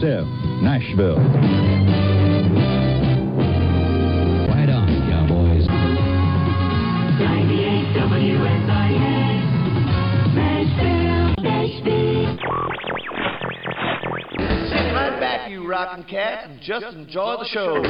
Yosef, Nashville. Right on, cowboys. 98 WSIS. Nashville, Nashville. Sit right back, you rockin' cats, and just enjoy the show.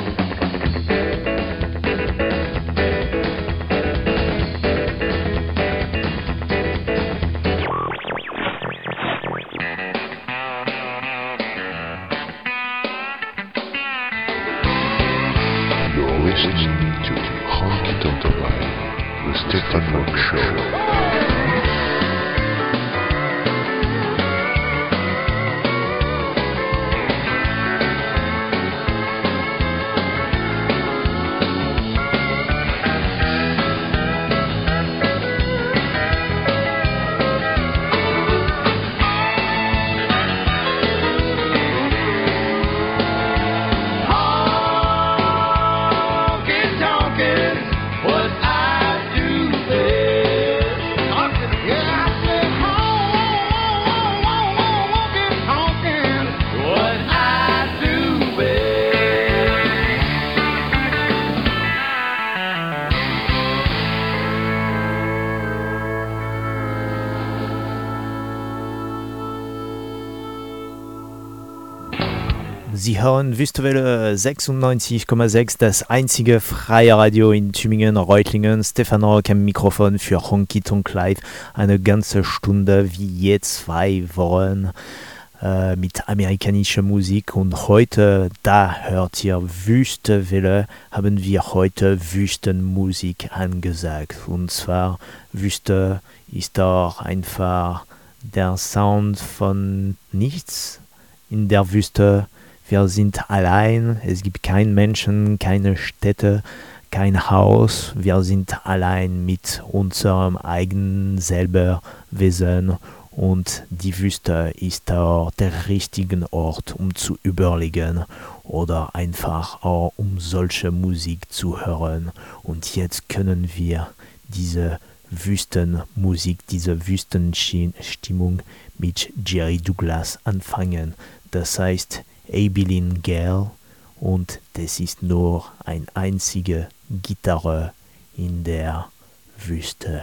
Sie hören Wüstewelle 96,6, das einzige freie Radio in Tübingen, Reutlingen. Stefan Rock am Mikrofon für Honky Tonk Live. Eine ganze Stunde wie je zwei Wochen äh, mit amerikanischer Musik. Und heute, da hört ihr Wüstewelle, haben wir heute Wüstenmusik angesagt. Und zwar Wüste ist auch einfach der Sound von nichts in der Wüste. Wir sind allein, es gibt keinen Menschen, keine Städte, kein Haus. Wir sind allein mit unserem eigenen selber Wesen und die Wüste ist auch der richtige Ort, um zu überlegen oder einfach auch um solche Musik zu hören. Und jetzt können wir diese Wüstenmusik, diese Wüstenstimmung mit Jerry Douglas anfangen. Das heißt Abilene Gale und das ist nur ein einzige Gitarre in der Wüste.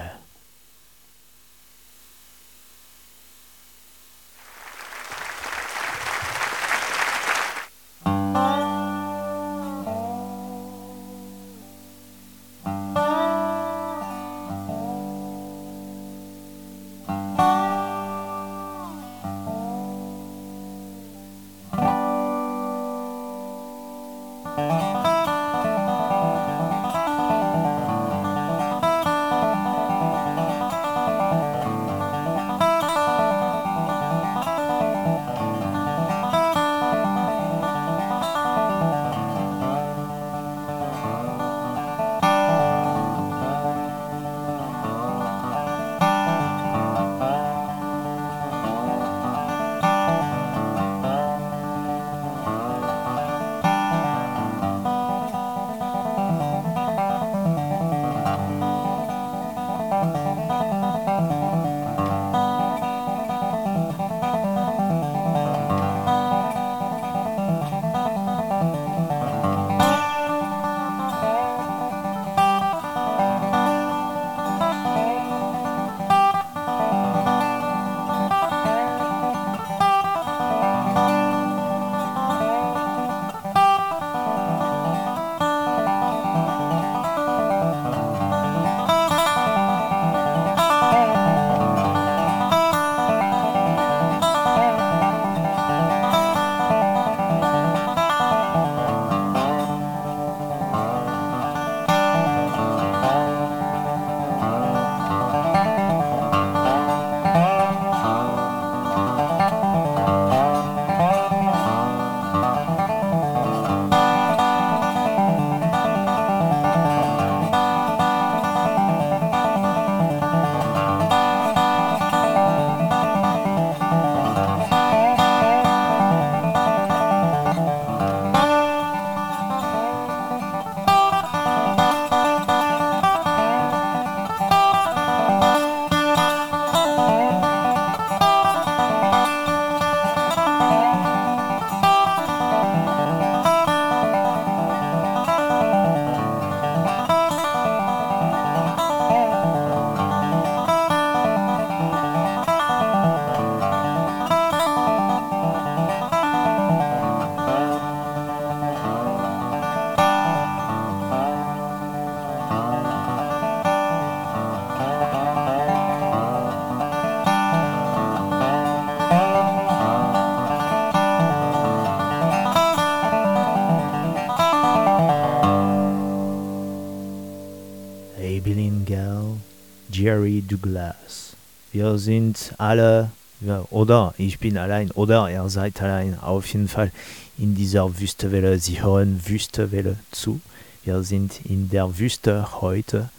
Jerry Douglas. Wir sind alle, ja, oder ich bin allein, oder ihr seid allein, auf jeden Fall in dieser Wüstewelle. Sie hören Wüstewelle zu. Wir sind in der Wüste heute.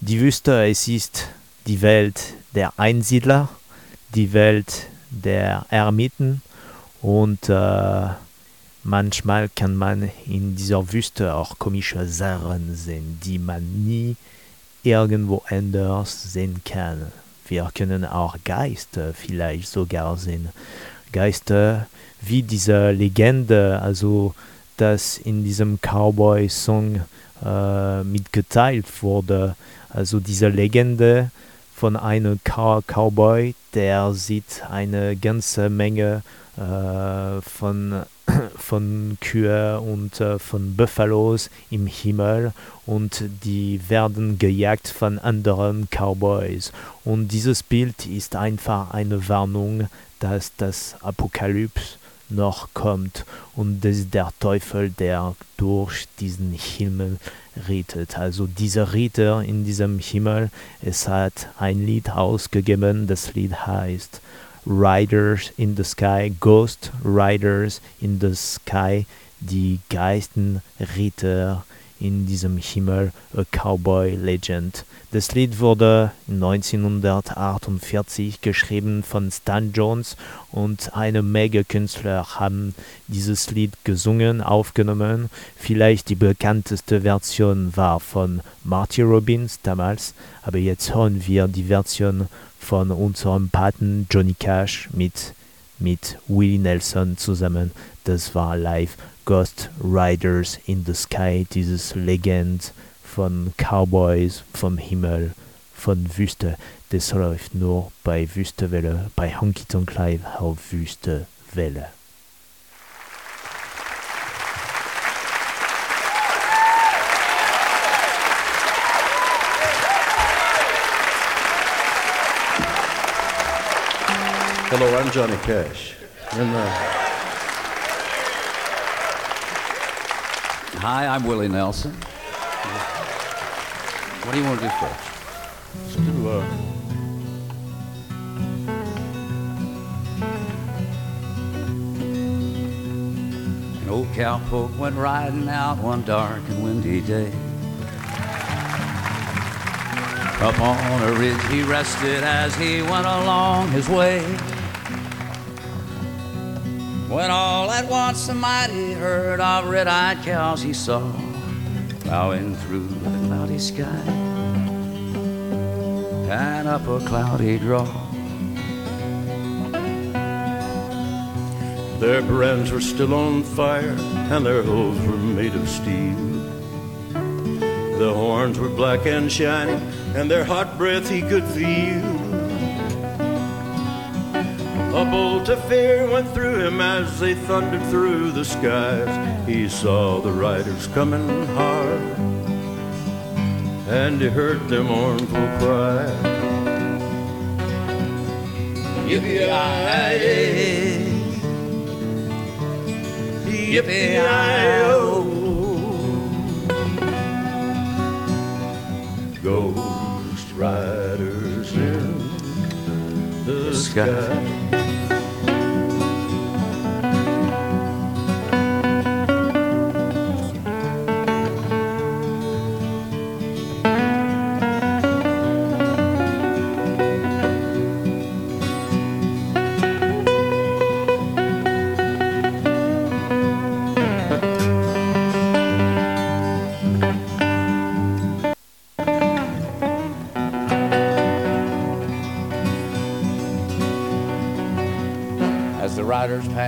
Die Wüste, es ist die Welt der Einsiedler, die Welt der Ermiten und äh, manchmal kann man in dieser Wüste auch komische Sachen sehen, die man nie irgendwo anders sehen kann. Wir können auch Geister vielleicht sogar sehen. Geister wie diese Legende, also das in diesem Cowboy-Song äh, mitgeteilt wurde. Also diese Legende von einem Cow Cowboy, der sieht eine ganze Menge von, von Kühe und äh, von Buffalos im Himmel und die werden gejagt von anderen Cowboys. Und dieses Bild ist einfach eine Warnung, dass das Apokalypse noch kommt und das ist der Teufel, der durch diesen Himmel rettet. Also dieser Ritter in diesem Himmel, es hat ein Lied ausgegeben, das Lied heißt Riders in the Sky, Ghost Riders in the Sky, die Geistenritter in diesem Himmel, A Cowboy Legend. Das Lied wurde 1948 geschrieben von Stan Jones und eine Menge Künstler haben dieses Lied gesungen, aufgenommen. Vielleicht die bekannteste Version war von Marty Robbins damals, aber jetzt hören wir die Version von unserem Paten Johnny Cash mit, mit Willie Nelson zusammen. Das war live Ghost Riders in the Sky, dieses Legend von Cowboys vom Himmel, von Wüste. Das läuft nur bei Wüstewelle, bei Honky Tonk Live auf Wüstewelle. Hello, I'm Johnny Cash. And, uh, Hi, I'm Willie Nelson. What do you want to do first? let's do, uh, An old cowpoke went riding out one dark and windy day. Up on a ridge he rested as he went along his way. When all at once a mighty herd of red-eyed cows he saw plowing through the cloudy sky and up a cloudy draw. their brands were still on fire, and their hooves were made of steel. The horns were black and shining, and their hot breath he could feel. A bolt of fear went through him as they thundered through the skies. He saw the riders coming hard, and he heard their mournful cry. Yippee-yi-yi. Yippee-yi-yo. Ghost riders in the sky.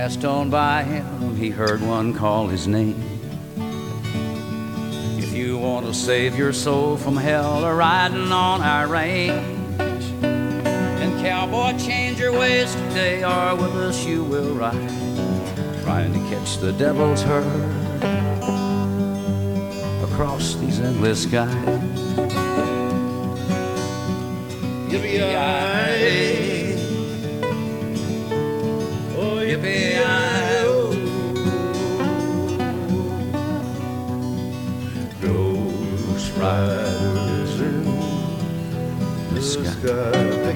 Passed on by him, he heard one call his name. If you want to save your soul from hell, or riding on our range, then cowboy, change your ways today, or with us you will ride, trying to catch the devil's herd across these endless skies. Yippee-yi-yi.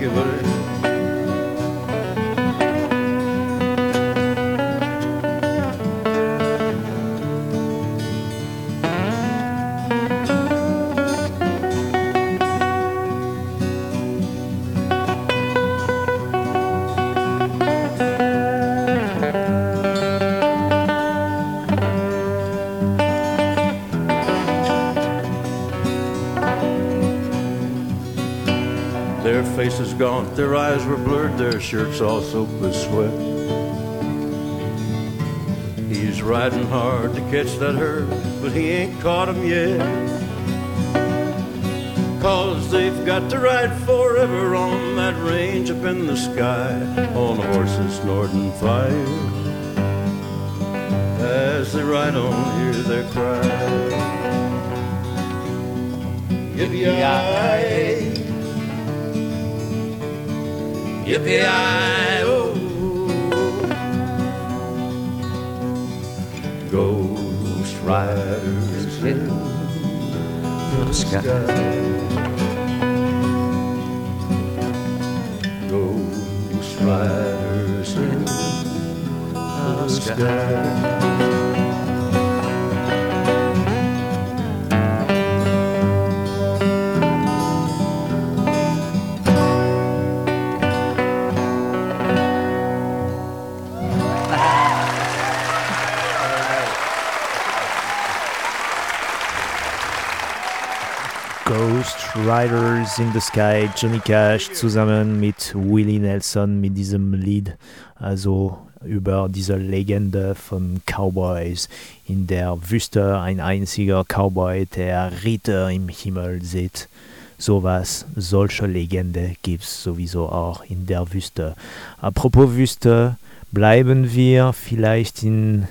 regular Their faces gaunt, their eyes were blurred, their shirts all soaked with sweat. He's riding hard to catch that herd, but he ain't caught 'em yet. Cause they've got to ride forever on that range up in the sky on horses snorting fire. As they ride on, hear their cry. Yippee-yi! Yippee-yi-oh Ghost riders in the sky. Ghost riders in the sky Riders in the Sky, Johnny Cash zusammen mit Willie Nelson mit diesem Lied, also über diese Legende von Cowboys in der Wüste, ein einziger Cowboy, der Ritter im Himmel sieht. Sowas, solche Legende gibt's sowieso auch in der Wüste. Apropos Wüste, bleiben wir vielleicht in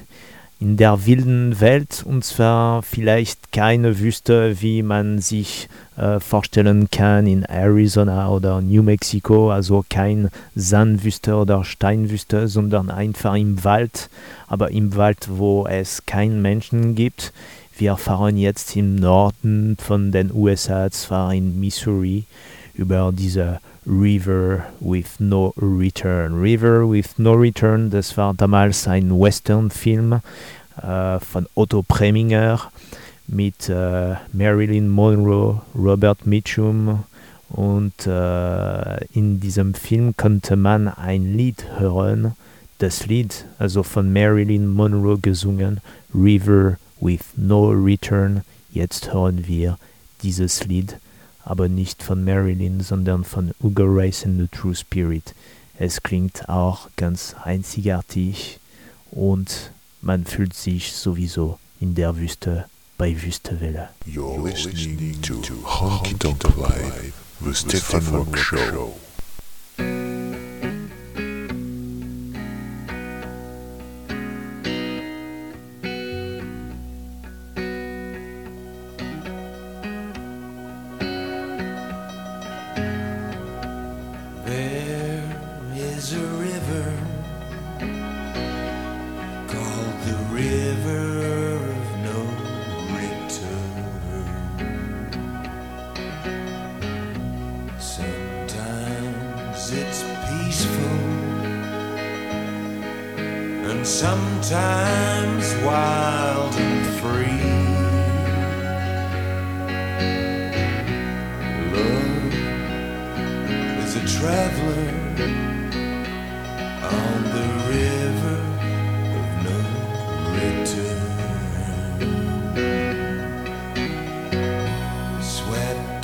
in der wilden Welt und zwar vielleicht keine Wüste, wie man sich äh, vorstellen kann in Arizona oder New Mexico, also kein Sandwüste oder Steinwüste, sondern einfach im Wald, aber im Wald, wo es keinen Menschen gibt. Wir fahren jetzt im Norden von den USA, zwar in Missouri, über diese River with No Return. River with No Return, das war damals ein Western-Film äh, von Otto Preminger mit äh, Marilyn Monroe, Robert Mitchum und äh, in diesem Film konnte man ein Lied hören, das Lied, also von Marilyn Monroe gesungen, River with No Return. Jetzt hören wir dieses Lied aber nicht von Marilyn, sondern von Hugo Race and the True Spirit. Es klingt auch ganz einzigartig und man fühlt sich sowieso in der Wüste bei Wüstewelle. You're listening to Honky Tonk Live, the Stefan Rock Show.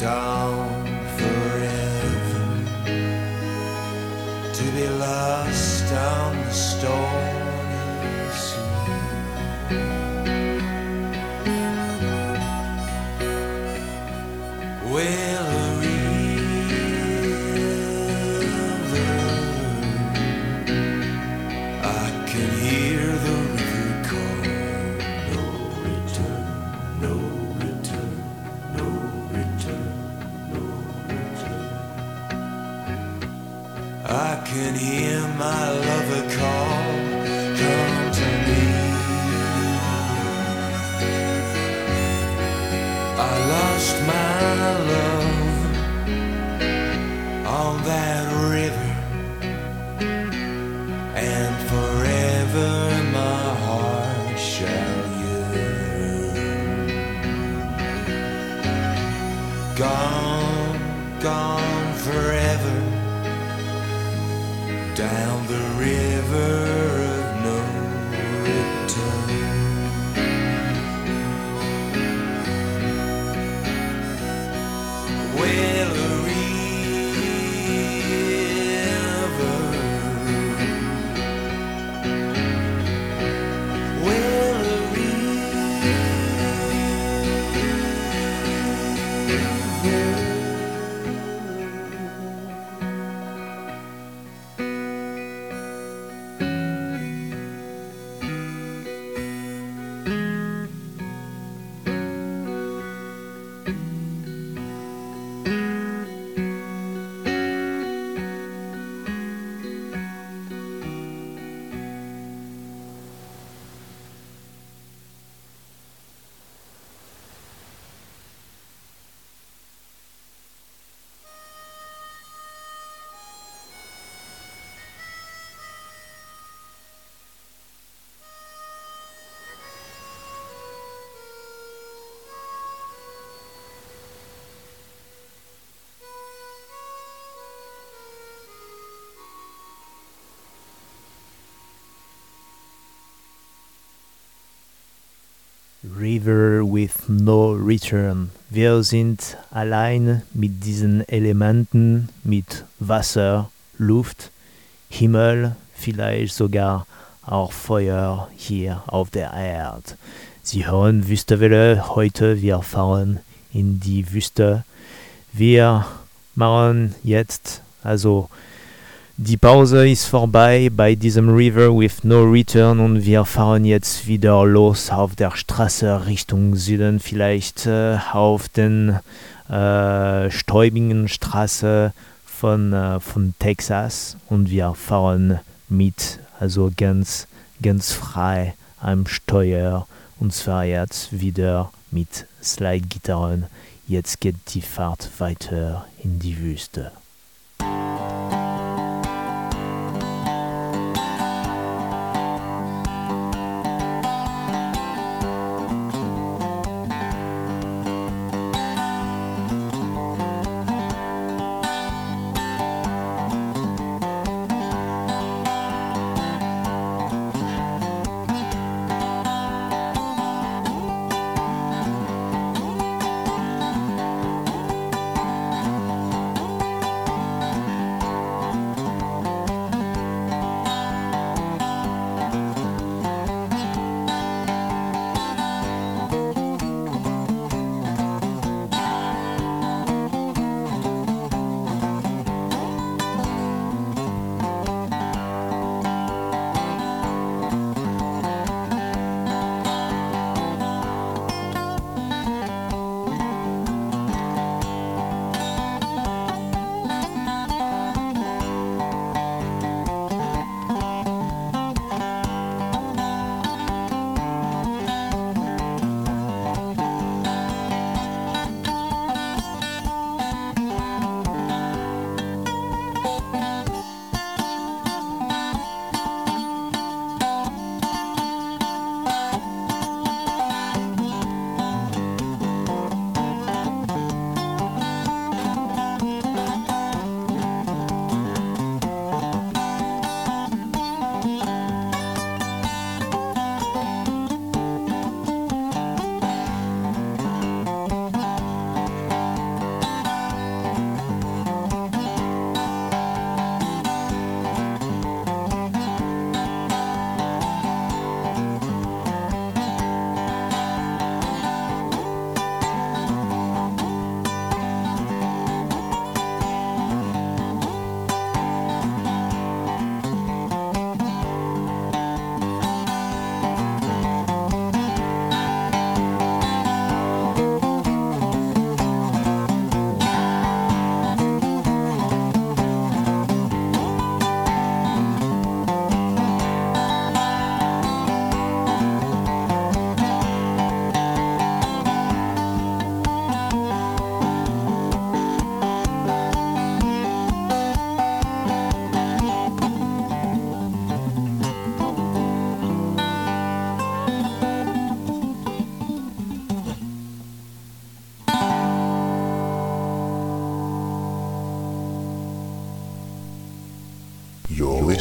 Down River with no return. Wir sind allein mit diesen Elementen, mit Wasser, Luft, Himmel, vielleicht sogar auch Feuer hier auf der Erde. Sie hören Wüstewelle, heute wir fahren in die Wüste. Wir machen jetzt, also die Pause ist vorbei bei diesem River with no return und wir fahren jetzt wieder los auf der Straße Richtung Süden, vielleicht äh, auf den äh, stäubigen Straße von, äh, von Texas und wir fahren mit, also ganz, ganz frei am Steuer und zwar jetzt wieder mit Slide-Gitarren. Jetzt geht die Fahrt weiter in die Wüste.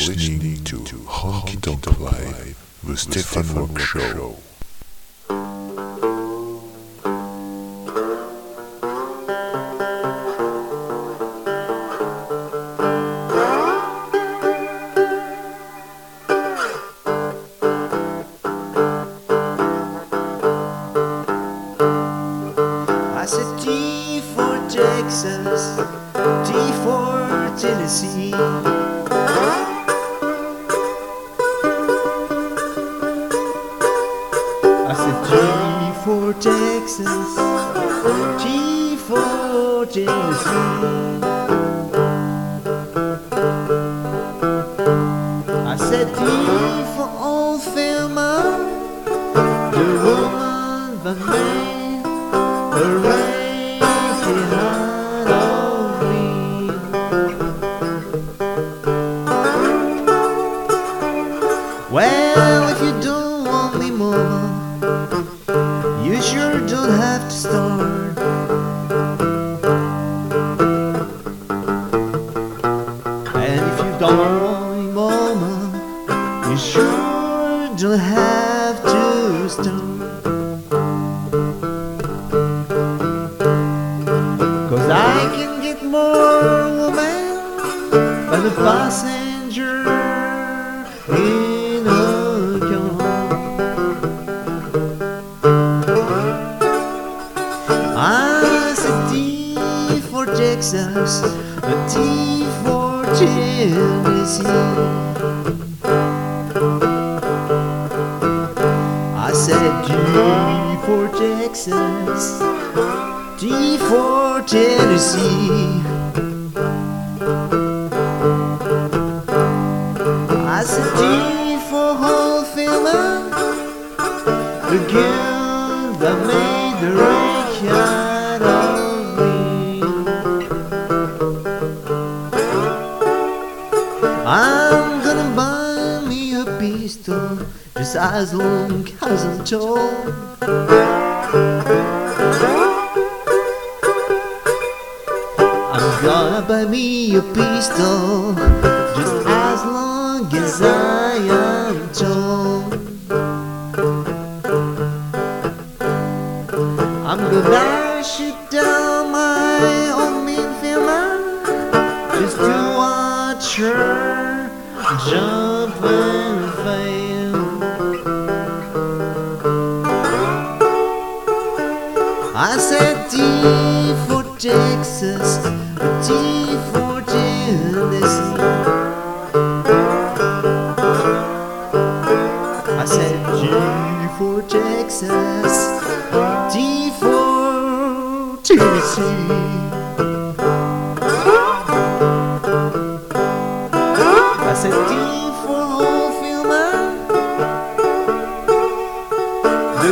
listening to Honky Tonk Live, the Stefan Rock Show. more woman than a passenger in a car. I said T for Texas, a T for Tennessee. I said G for Texas. For Tennessee. I said T for whole feeling. The girl that made the wreck out of me. I'm gonna buy me a pistol just as long as I'm told. your pistol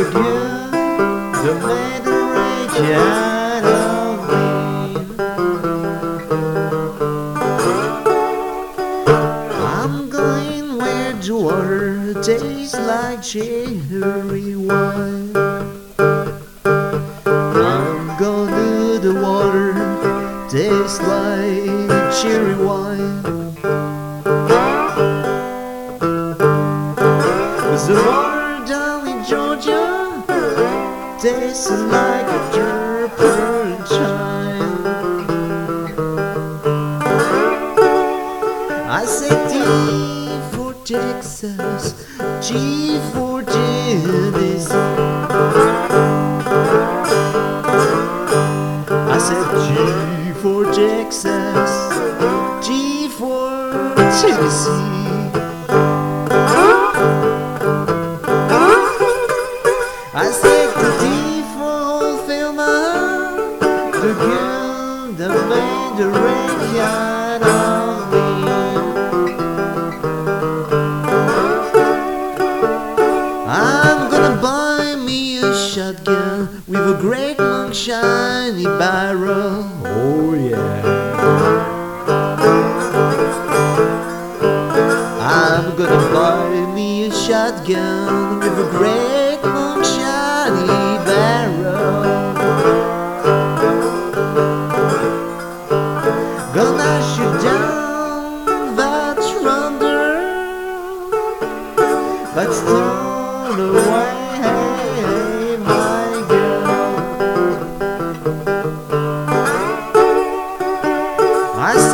bien de m'encourager.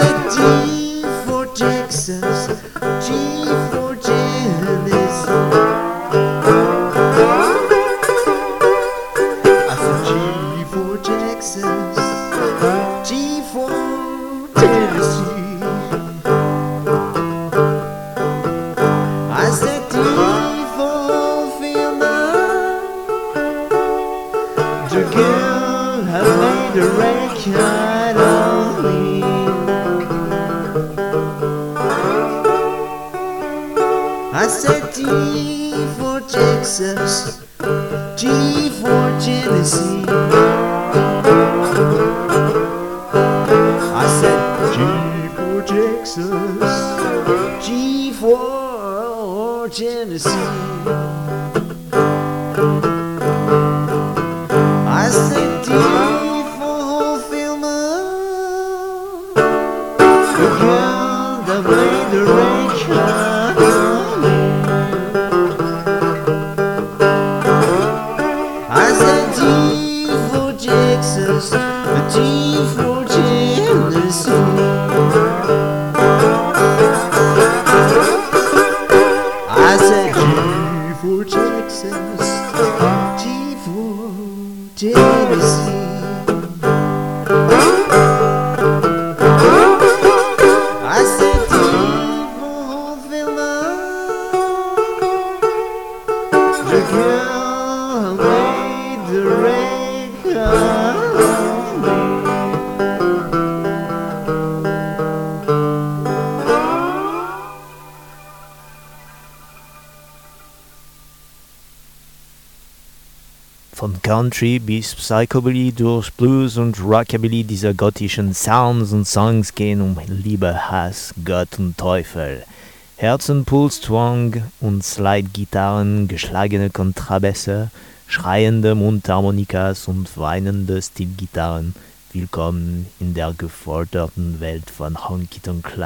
奇迹。Von Country bis Psychobilly durch Blues und Rockabilly dieser gottischen Sounds und Songs gehen um Liebe, Hass, Gott und Teufel. Herzen, Puls, Twang und Slide-Gitarren, geschlagene Kontrabässe, schreiende Mundharmonikas und weinende Stilgitarren. Willkommen in der gefolterten Welt von Honky Tonk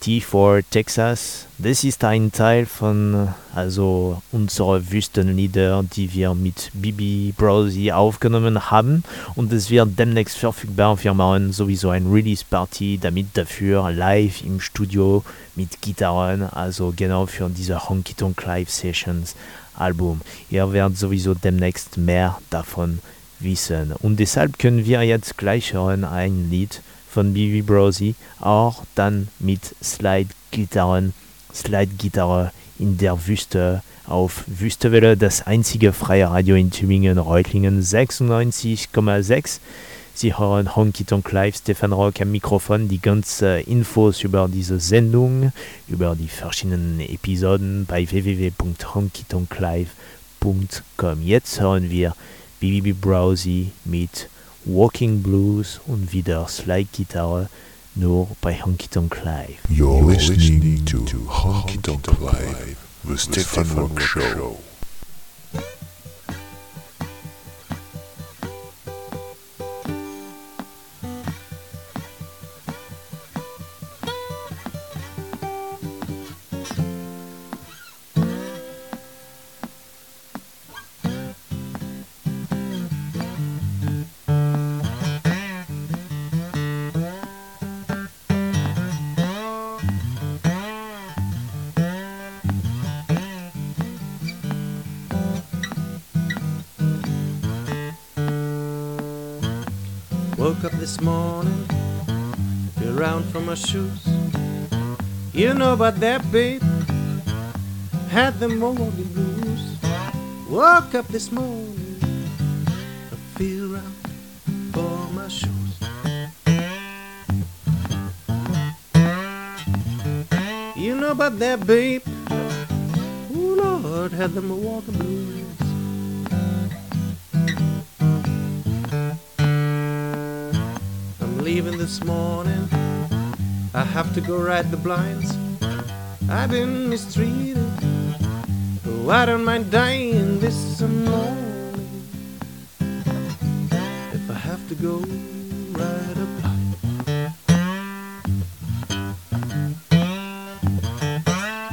Clive. T4 Texas, das ist ein Teil von also unserer Wüstenlieder, die wir mit Bibi Browsy aufgenommen haben und es wird demnächst verfügbar. Wir machen sowieso ein Release Party damit dafür live im Studio mit Gitarren, also genau für diese Honky Tonk Live Sessions Album. Ihr werdet sowieso demnächst mehr davon wissen und deshalb können wir jetzt gleich hören ein Lied von Bibi Browsy, auch dann mit Slide-Gitarren, Slide-Gitarre in der Wüste auf Wüstewelle, das einzige freie Radio in Tübingen, Reutlingen 96,6. Sie hören Honky Tonk Live, Stefan Rock am Mikrofon, die ganze Infos über diese Sendung, über die verschiedenen Episoden bei www.honkytonklive.com. Jetzt hören wir Bibi Browsy mit Walking Blues und wieder Slide-Gitarre nur bei Honky Tonk Live. You're listening to Honky Tonk Live, the Stefan Rock Show. This morning, feel around from my shoes. You know about that, babe. Had them morning blues. Woke up this morning, I feel around for my shoes. You know about that, babe. Oh Lord, had them walking blues. This morning. I have to go ride the blinds. I've been mistreated. Oh, I don't mind dying this morning. If I have to go ride a blind.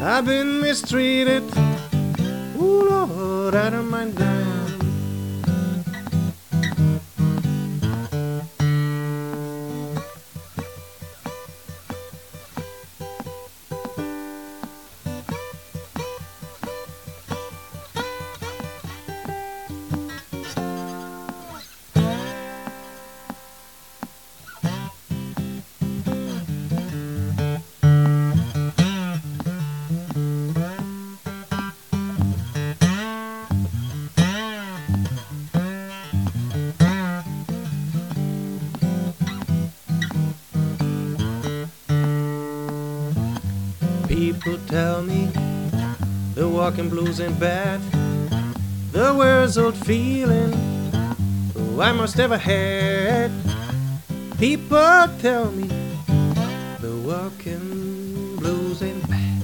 I've been mistreated. Oh Lord, I don't mind dying. The walking blues ain't bad. The worst old feeling oh, I must ever had. People tell me the walking blues ain't bad.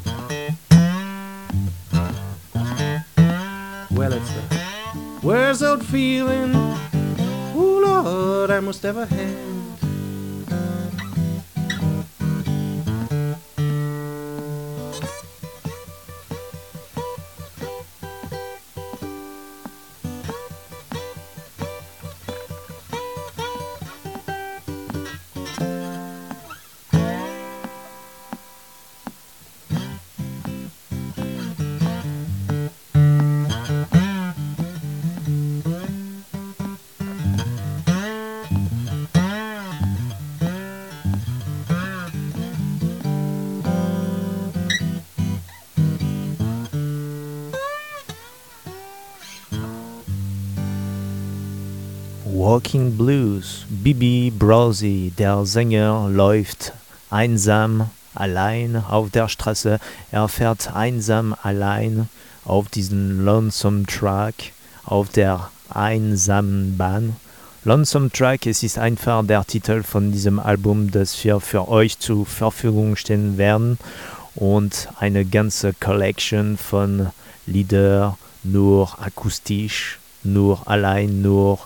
Well, it's the worst old feeling, oh Lord, I must ever had. Walking Blues. Bibi Browsy, der Sänger, läuft einsam allein auf der Straße. Er fährt einsam allein auf diesen Lonesome Track, auf der einsamen Bahn. Lonesome Track, es ist einfach der Titel von diesem Album, das wir für euch zur Verfügung stellen werden. Und eine ganze Collection von Lieder nur akustisch, nur allein, nur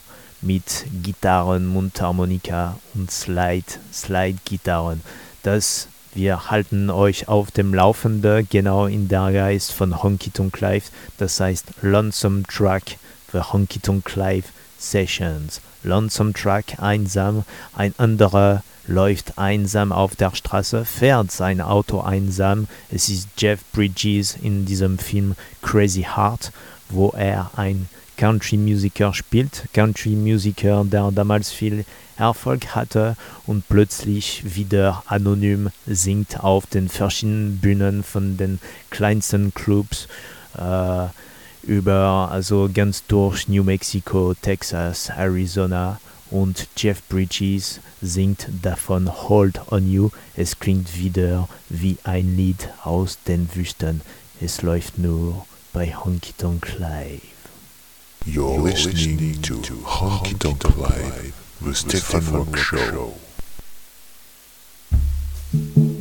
mit Gitarren, Mundharmonika und Slide, Slide-Gitarren. Das wir halten euch auf dem Laufenden, genau in der Geist von Honky Tonk Live, das heißt Lonesome Track für Honky Tonk Live Sessions. Lonesome Track einsam, ein anderer läuft einsam auf der Straße, fährt sein Auto einsam. Es ist Jeff Bridges in diesem Film Crazy Heart, wo er ein Country-Musiker spielt, Country-Musiker, der damals viel Erfolg hatte und plötzlich wieder anonym singt auf den verschiedenen Bühnen von den kleinsten Clubs äh, über, also ganz durch New Mexico, Texas, Arizona und Jeff Bridges singt davon Hold on You. Es klingt wieder wie ein Lied aus den Wüsten. Es läuft nur bei Honky Tonk Live. You're listening to Honky Tonk Live, the Stefan Rock Show. I've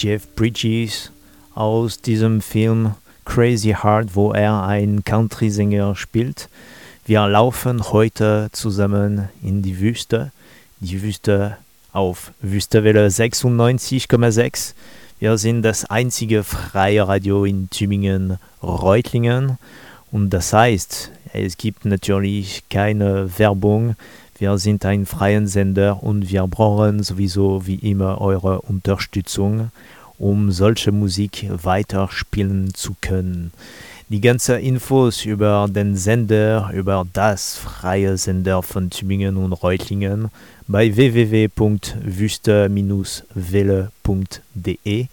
Jeff Bridges aus diesem Film Crazy Heart, wo er einen Country-Sänger spielt. Wir laufen heute zusammen in die Wüste, die Wüste auf Wüstewelle 96,6. Wir sind das einzige freie Radio in Tübingen-Reutlingen und das heißt, es gibt natürlich keine Werbung. Wir sind ein freien Sender und wir brauchen sowieso wie immer eure Unterstützung, um solche Musik weiterspielen zu können. Die ganzen Infos über den Sender, über das freie Sender von Tübingen und Reutlingen bei www.wüste-welle.de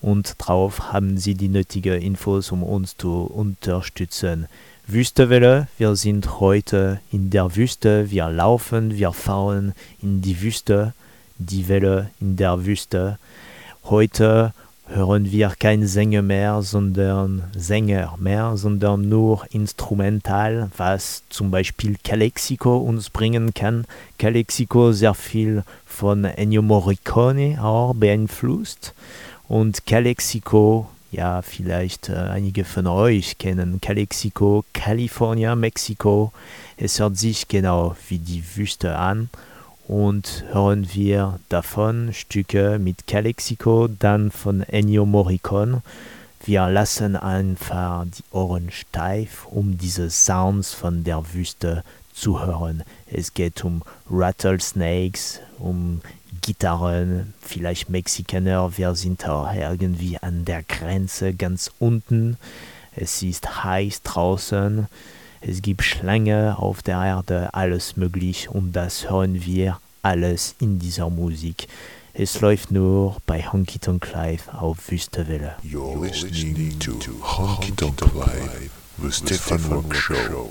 und drauf haben Sie die nötigen Infos, um uns zu unterstützen. Wüstewelle, wir sind heute in der Wüste, wir laufen, wir fahren in die Wüste, die Welle in der Wüste. Heute hören wir kein Sänger mehr, sondern Sänger mehr, sondern nur instrumental, was zum Beispiel Calexico uns bringen kann. Calexico sehr viel von Ennio Morricone auch beeinflusst und Calexico ja, vielleicht äh, einige von euch kennen Calexico, California, Mexiko. Es hört sich genau wie die Wüste an und hören wir davon Stücke mit Calexico, dann von Ennio Morricone. Wir lassen einfach die Ohren steif, um diese Sounds von der Wüste zu hören. Es geht um Rattlesnakes, um Gitarren, vielleicht Mexikaner, wir sind auch irgendwie an der Grenze ganz unten. Es ist heiß draußen, es gibt Schlange auf der Erde, alles möglich und das hören wir alles in dieser Musik. Es läuft nur bei Honky Tonk Live auf Wüstewelle. You're listening to Honky Tonk Live, the Stefan Rock Show.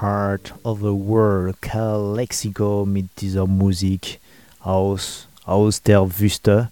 Heart of the World, Calexico mit dieser Musik aus, aus der Wüste.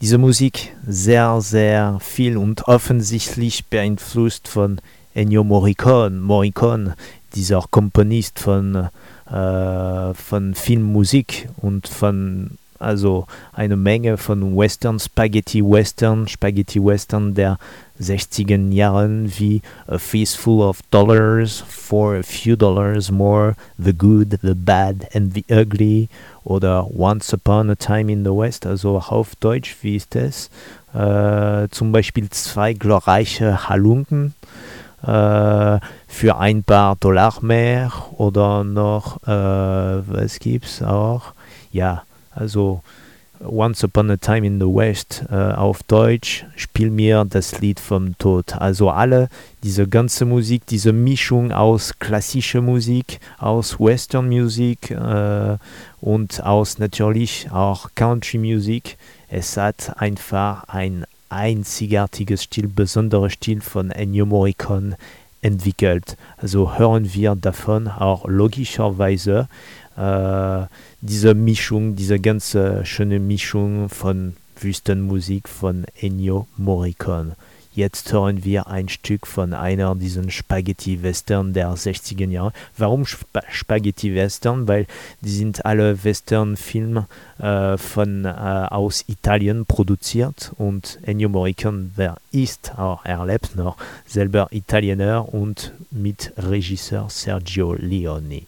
Diese Musik sehr, sehr viel und offensichtlich beeinflusst von Ennio Morricone. Morricone, dieser Komponist von, äh, von Filmmusik und von also eine Menge von Western, Spaghetti Western, Spaghetti Western der 60er Jahren wie A Fistful of Dollars, For a Few Dollars More, The Good, The Bad and The Ugly oder Once Upon a Time in the West, also auf Deutsch, wie ist es? Äh, zum Beispiel zwei glorreiche Halunken äh, für ein paar Dollar mehr oder noch, äh, was gibt's auch? Ja, also Once Upon a Time in the West äh, auf Deutsch, Spiel mir das Lied vom Tod. Also alle, diese ganze Musik, diese Mischung aus klassischer Musik, aus Western Musik äh, und aus natürlich auch Country Musik. Es hat einfach ein einzigartiges Stil, besonderer Stil von Ennio Morricone entwickelt. Also hören wir davon auch logischerweise äh, diese Mischung, diese ganze schöne Mischung von Wüstenmusik von Ennio Morricone. Jetzt hören wir ein Stück von einer dieser Spaghetti-Western der 60er Jahre. Warum Sp Spaghetti-Western? Weil die sind alle Western-Filme äh, äh, aus Italien produziert und Ennio Morricone wer ist, auch er lebt noch, selber Italiener und mit Regisseur Sergio Leone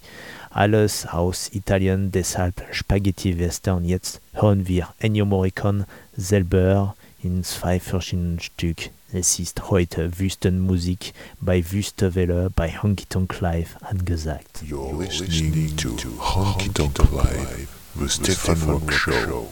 alles aus Italien, deshalb Spaghetti Western. Jetzt hören wir Ennio Morricone selber in zwei verschiedenen Stück. Es ist heute Wüstenmusik bei Wüstewelle bei Honky Tonk Live angesagt. You're listening to Honky Tonk Live, the Stefan Rock Show.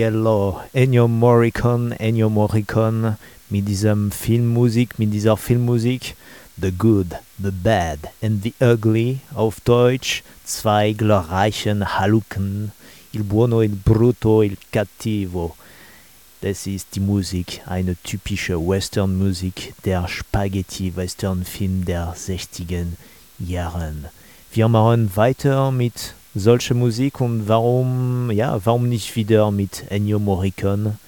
Gabriello, Ennio Morricone, Ennio Morricone mit diesem Filmmusik, mit dieser Filmmusik The Good, The Bad and The Ugly auf Deutsch, zwei glorreichen Haluken, Il Buono, Il Brutto, Il Cattivo. Das ist die Musik, eine typische Western-Musik, der Spaghetti-Western-Film der 60er Jahren. Wir machen weiter mit solcher Musik und warum, ja, warum nicht wieder mit Ennio Morricone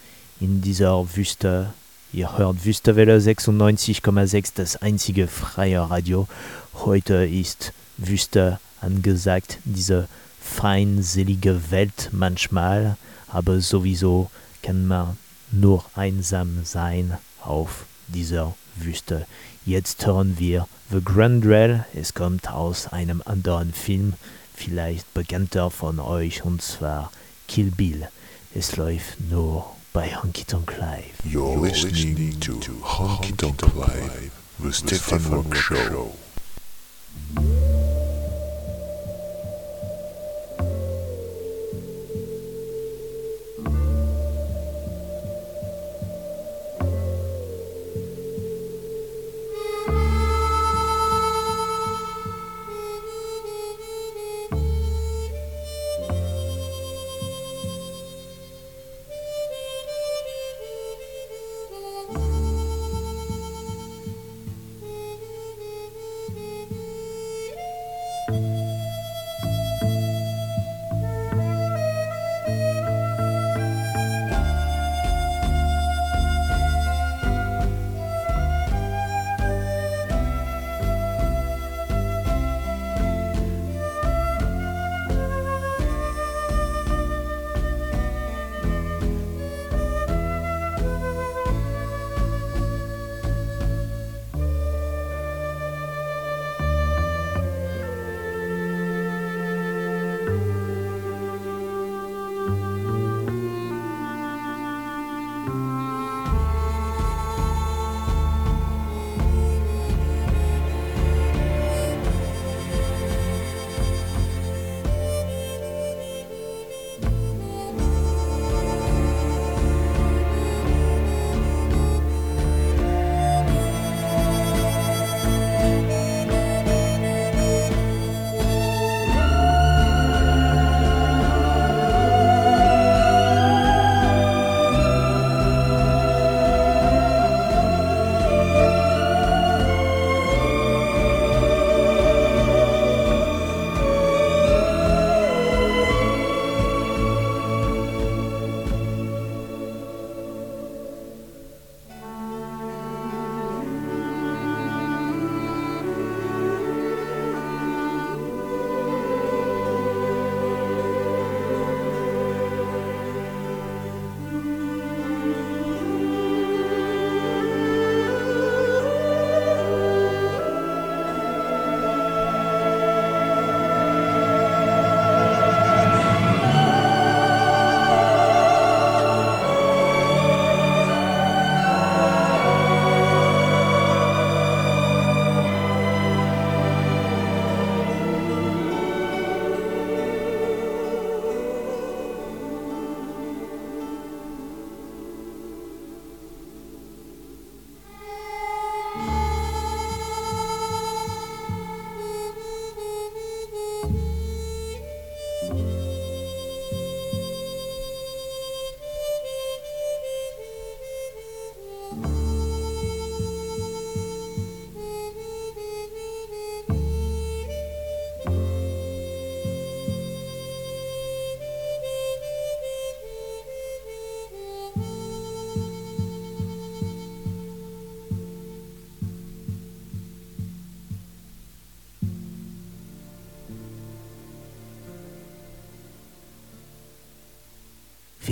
in dieser Wüste? Ihr hört Wüstewelle 96,6, das einzige freie Radio. Heute ist Wüste angesagt, diese feinselige Welt manchmal, aber sowieso kann man nur einsam sein auf dieser Wüste. Jetzt hören wir The Grand Rail. Es kommt aus einem anderen Film, vielleicht bekannter von euch, und zwar Kill Bill. Es läuft nur bei Honky Tonk Live. You're listening to Honky Tonk Live, the Stefan Rock Show.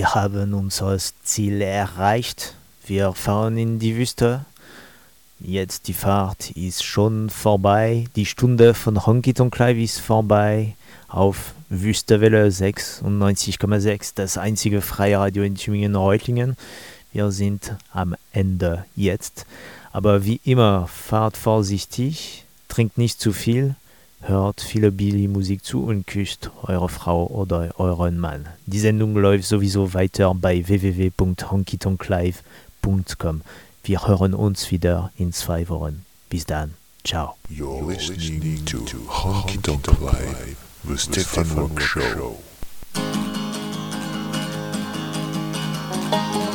Wir haben unser Ziel erreicht. Wir fahren in die Wüste. Jetzt die Fahrt ist schon vorbei. Die Stunde von Honky Tonk Live ist vorbei. Auf Wüstewelle 96,6, das einzige freie Radio in Tübingen-Reutlingen. Wir sind am Ende jetzt. Aber wie immer, fahrt vorsichtig, trinkt nicht zu viel, hört viele Billy Musik zu und küsst eure Frau oder euren Mann. Die Sendung läuft sowieso weiter bei www.honkytonklive.com. Wir hören uns wieder in zwei Wochen. Bis dann. Ciao. You're listening to Honky Tonk Live, the Stefan Rock Show. Thank